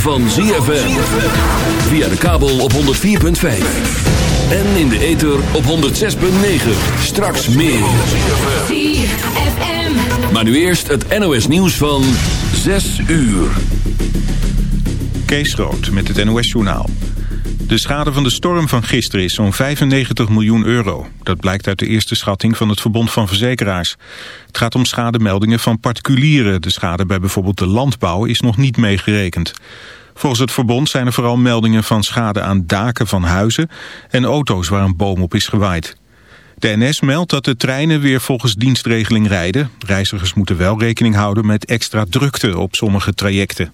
van ZFM. Via de kabel op 104.5. En in de ether op 106.9. Straks meer. Maar nu eerst het NOS nieuws van 6 uur. Kees Rood met het NOS Journaal. De schade van de storm van gisteren is zo'n 95 miljoen euro. Dat blijkt uit de eerste schatting van het Verbond van Verzekeraars. Het gaat om schademeldingen van particulieren. De schade bij bijvoorbeeld de landbouw is nog niet meegerekend. Volgens het verbond zijn er vooral meldingen van schade aan daken van huizen en auto's waar een boom op is gewaaid. De NS meldt dat de treinen weer volgens dienstregeling rijden. Reizigers moeten wel rekening houden met extra drukte op sommige trajecten.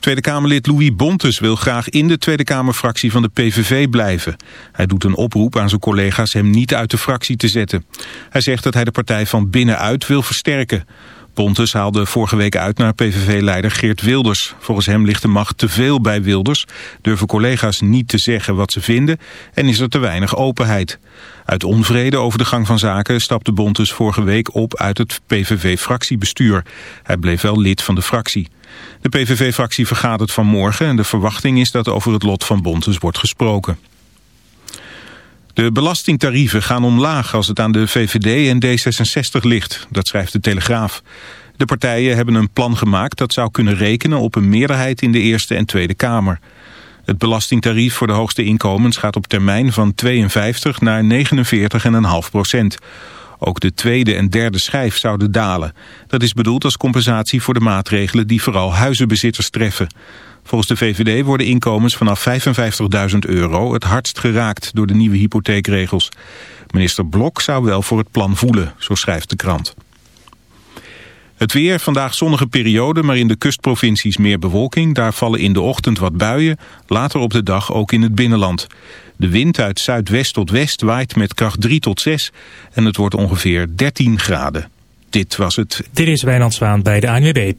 Tweede Kamerlid Louis Bontes wil graag in de Tweede Kamerfractie van de PVV blijven. Hij doet een oproep aan zijn collega's hem niet uit de fractie te zetten. Hij zegt dat hij de partij van binnenuit wil versterken. Bontes haalde vorige week uit naar PVV-leider Geert Wilders. Volgens hem ligt de macht te veel bij Wilders, durven collega's niet te zeggen wat ze vinden en is er te weinig openheid. Uit onvrede over de gang van zaken stapte Bontes dus vorige week op uit het PVV-fractiebestuur. Hij bleef wel lid van de fractie. De PVV-fractie vergadert vanmorgen en de verwachting is dat over het lot van Bontes dus wordt gesproken. De belastingtarieven gaan omlaag als het aan de VVD en D66 ligt, dat schrijft de Telegraaf. De partijen hebben een plan gemaakt dat zou kunnen rekenen op een meerderheid in de Eerste en Tweede Kamer. Het belastingtarief voor de hoogste inkomens gaat op termijn van 52 naar 49,5 procent. Ook de tweede en derde schijf zouden dalen. Dat is bedoeld als compensatie voor de maatregelen die vooral huizenbezitters treffen. Volgens de VVD worden inkomens vanaf 55.000 euro het hardst geraakt door de nieuwe hypotheekregels. Minister Blok zou wel voor het plan voelen, zo schrijft de krant. Het weer, vandaag zonnige periode, maar in de kustprovincies meer bewolking. Daar vallen in de ochtend wat buien, later op de dag ook in het binnenland. De wind uit zuidwest tot west waait met kracht 3 tot 6 en het wordt ongeveer 13 graden. Dit was het. Dit is Wijnand bij de ANWB.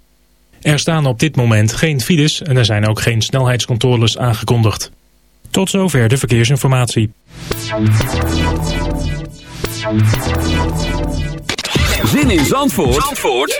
Er staan op dit moment geen files en er zijn ook geen snelheidscontroles aangekondigd. Tot zover de verkeersinformatie. Zin in Zandvoort, Zandvoort?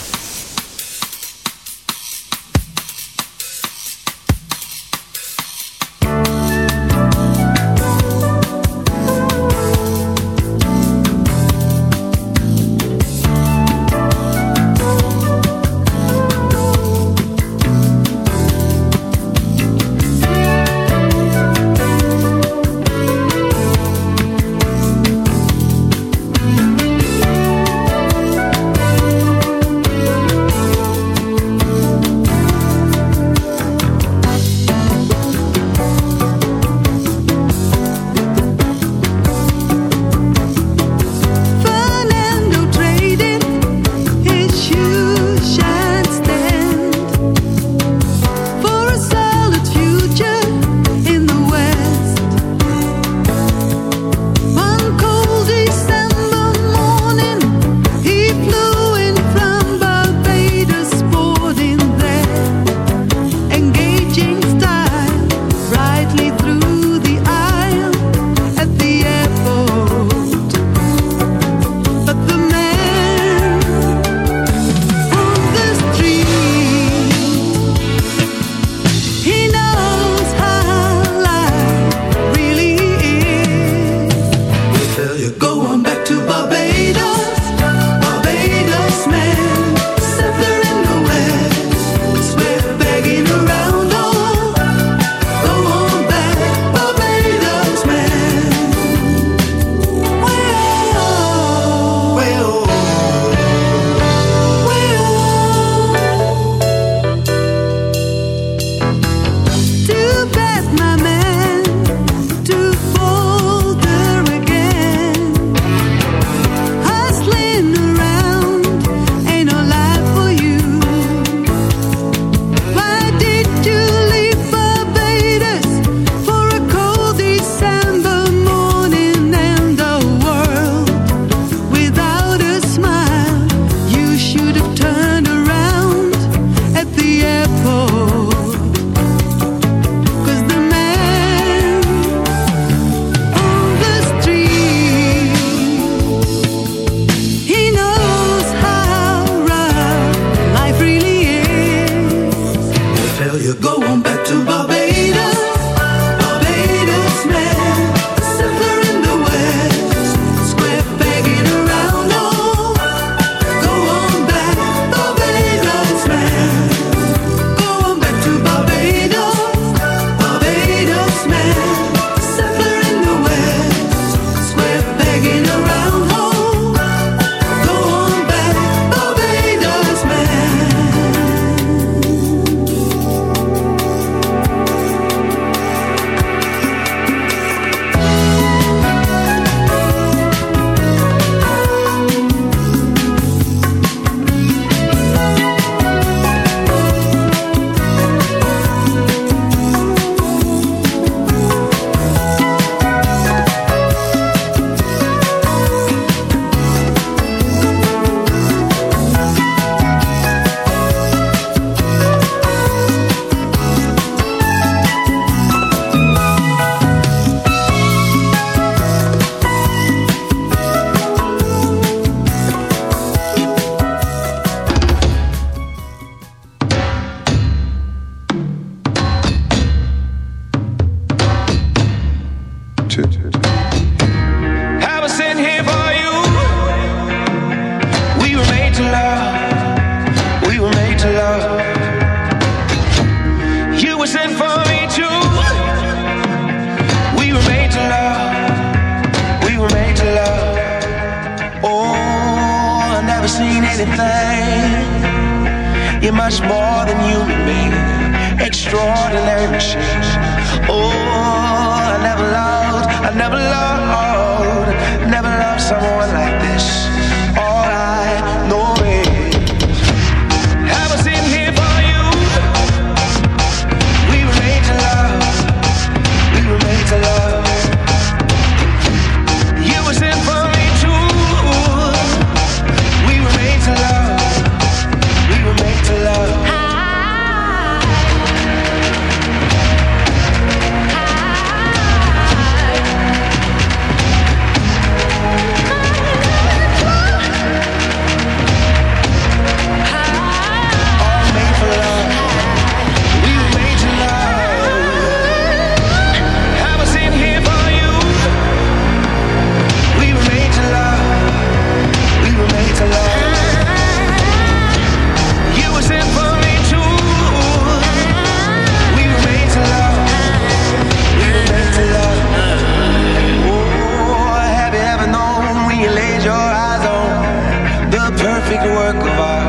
perfect work of art.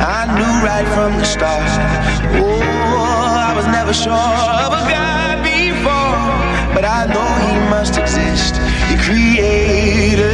I knew right from the start. Oh, I was never sure of a God before, but I know He must exist. He created.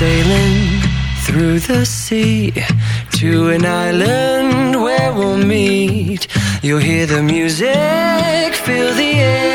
sailing through the sea to an island where we'll meet. You'll hear the music, feel the air.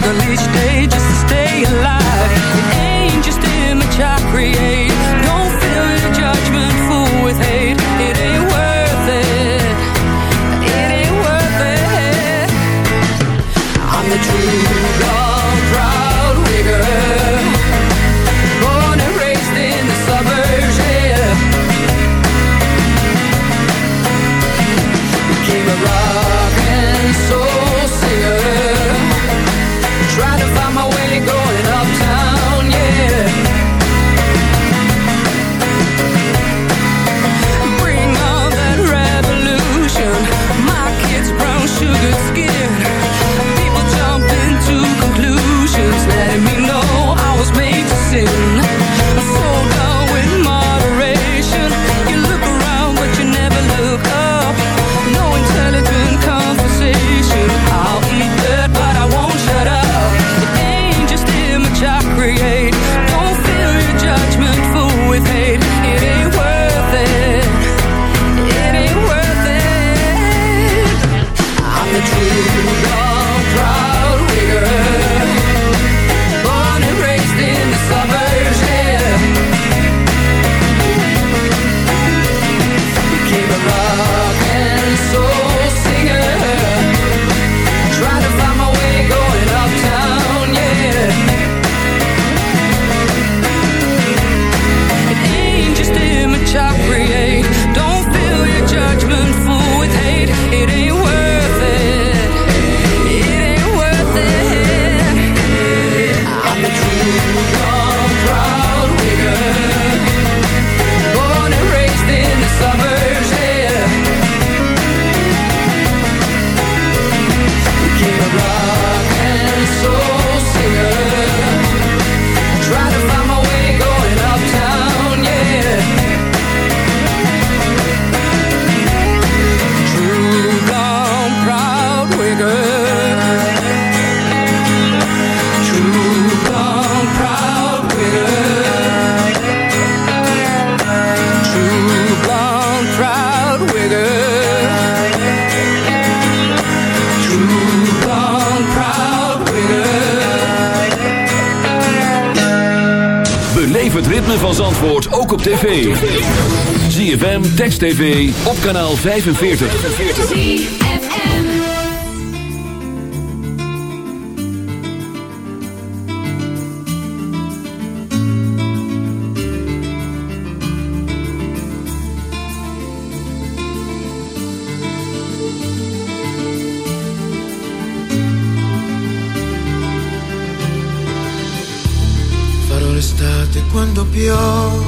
struggle each day just to stay alive op tv. ZFM, Text TV, op kanaal 45. ZFM. Farò l'estate quando piove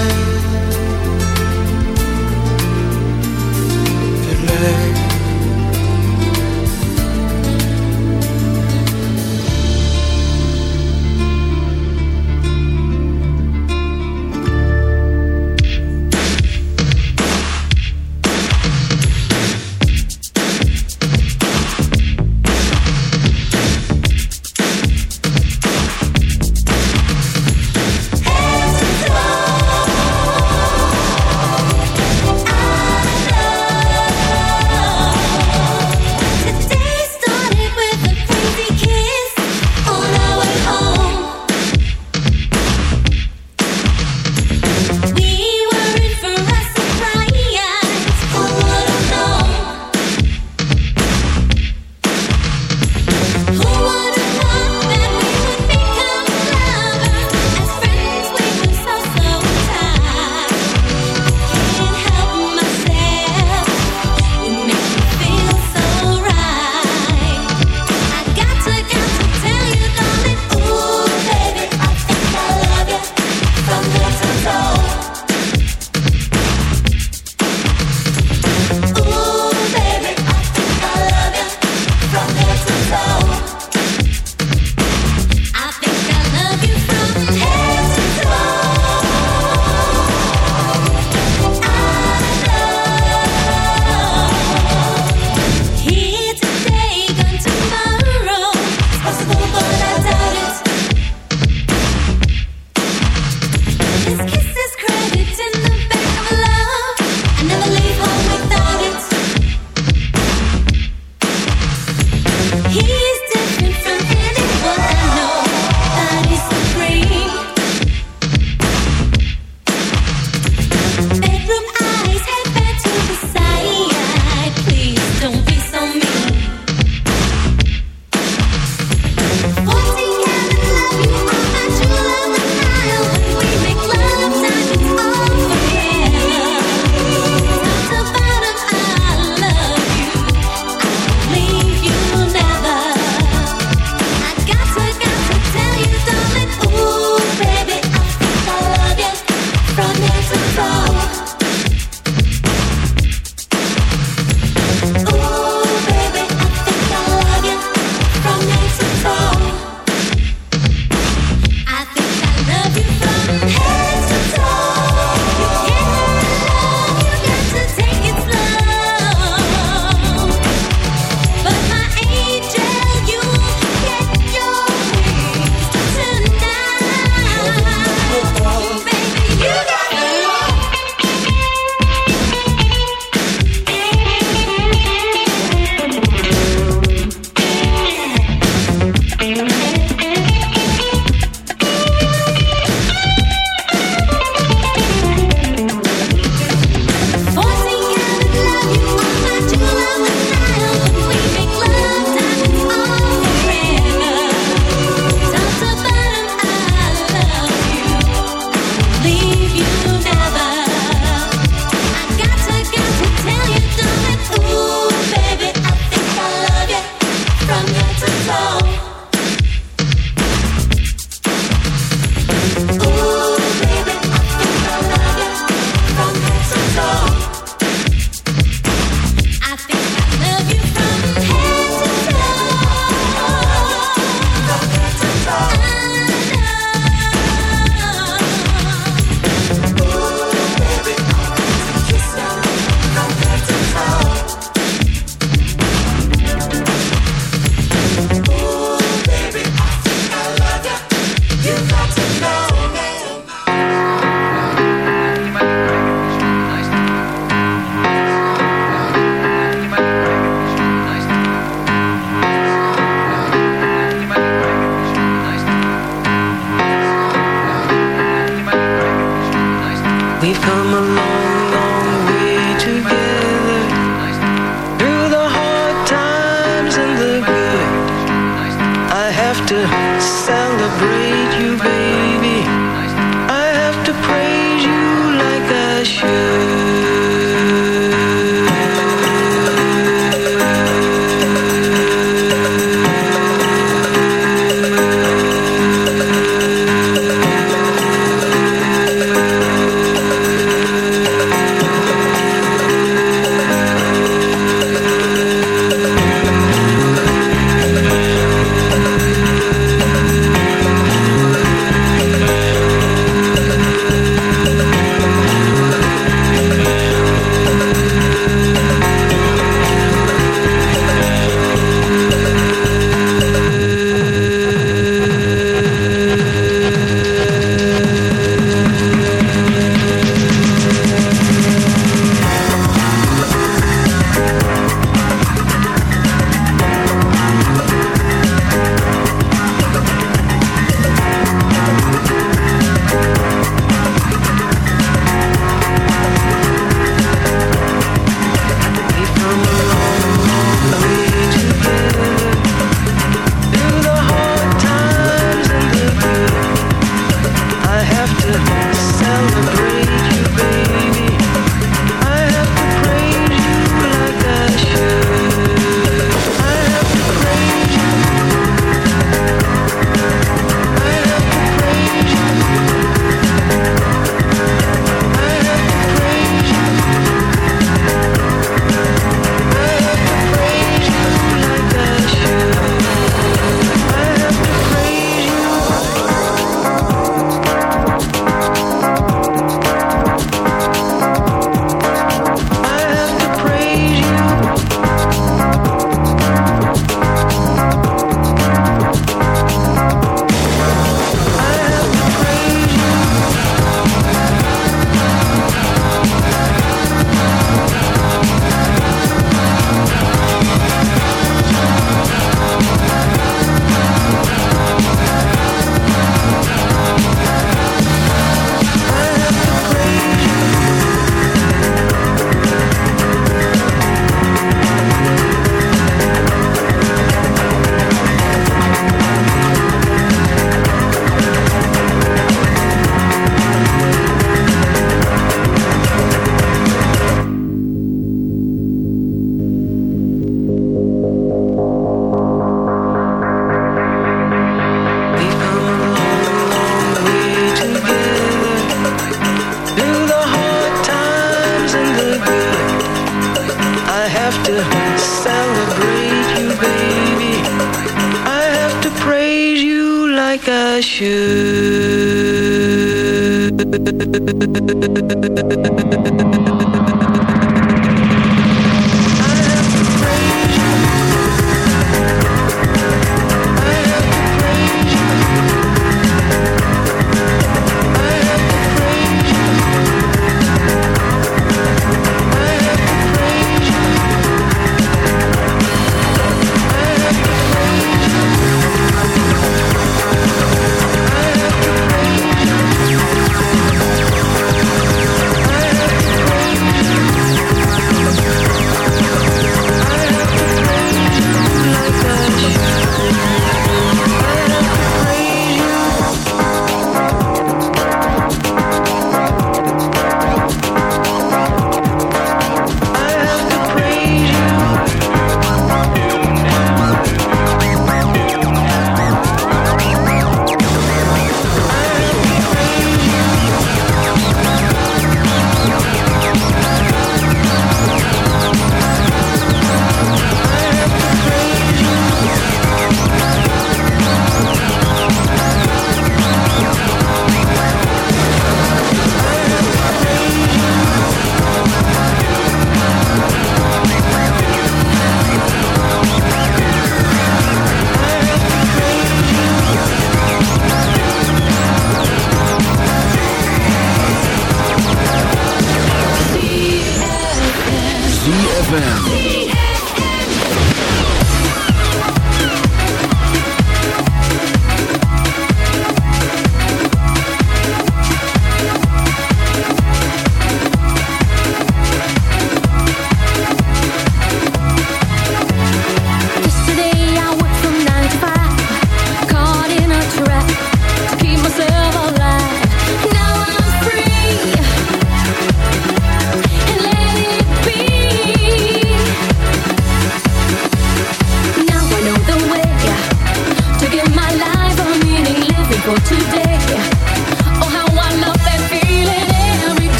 Free.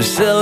Still.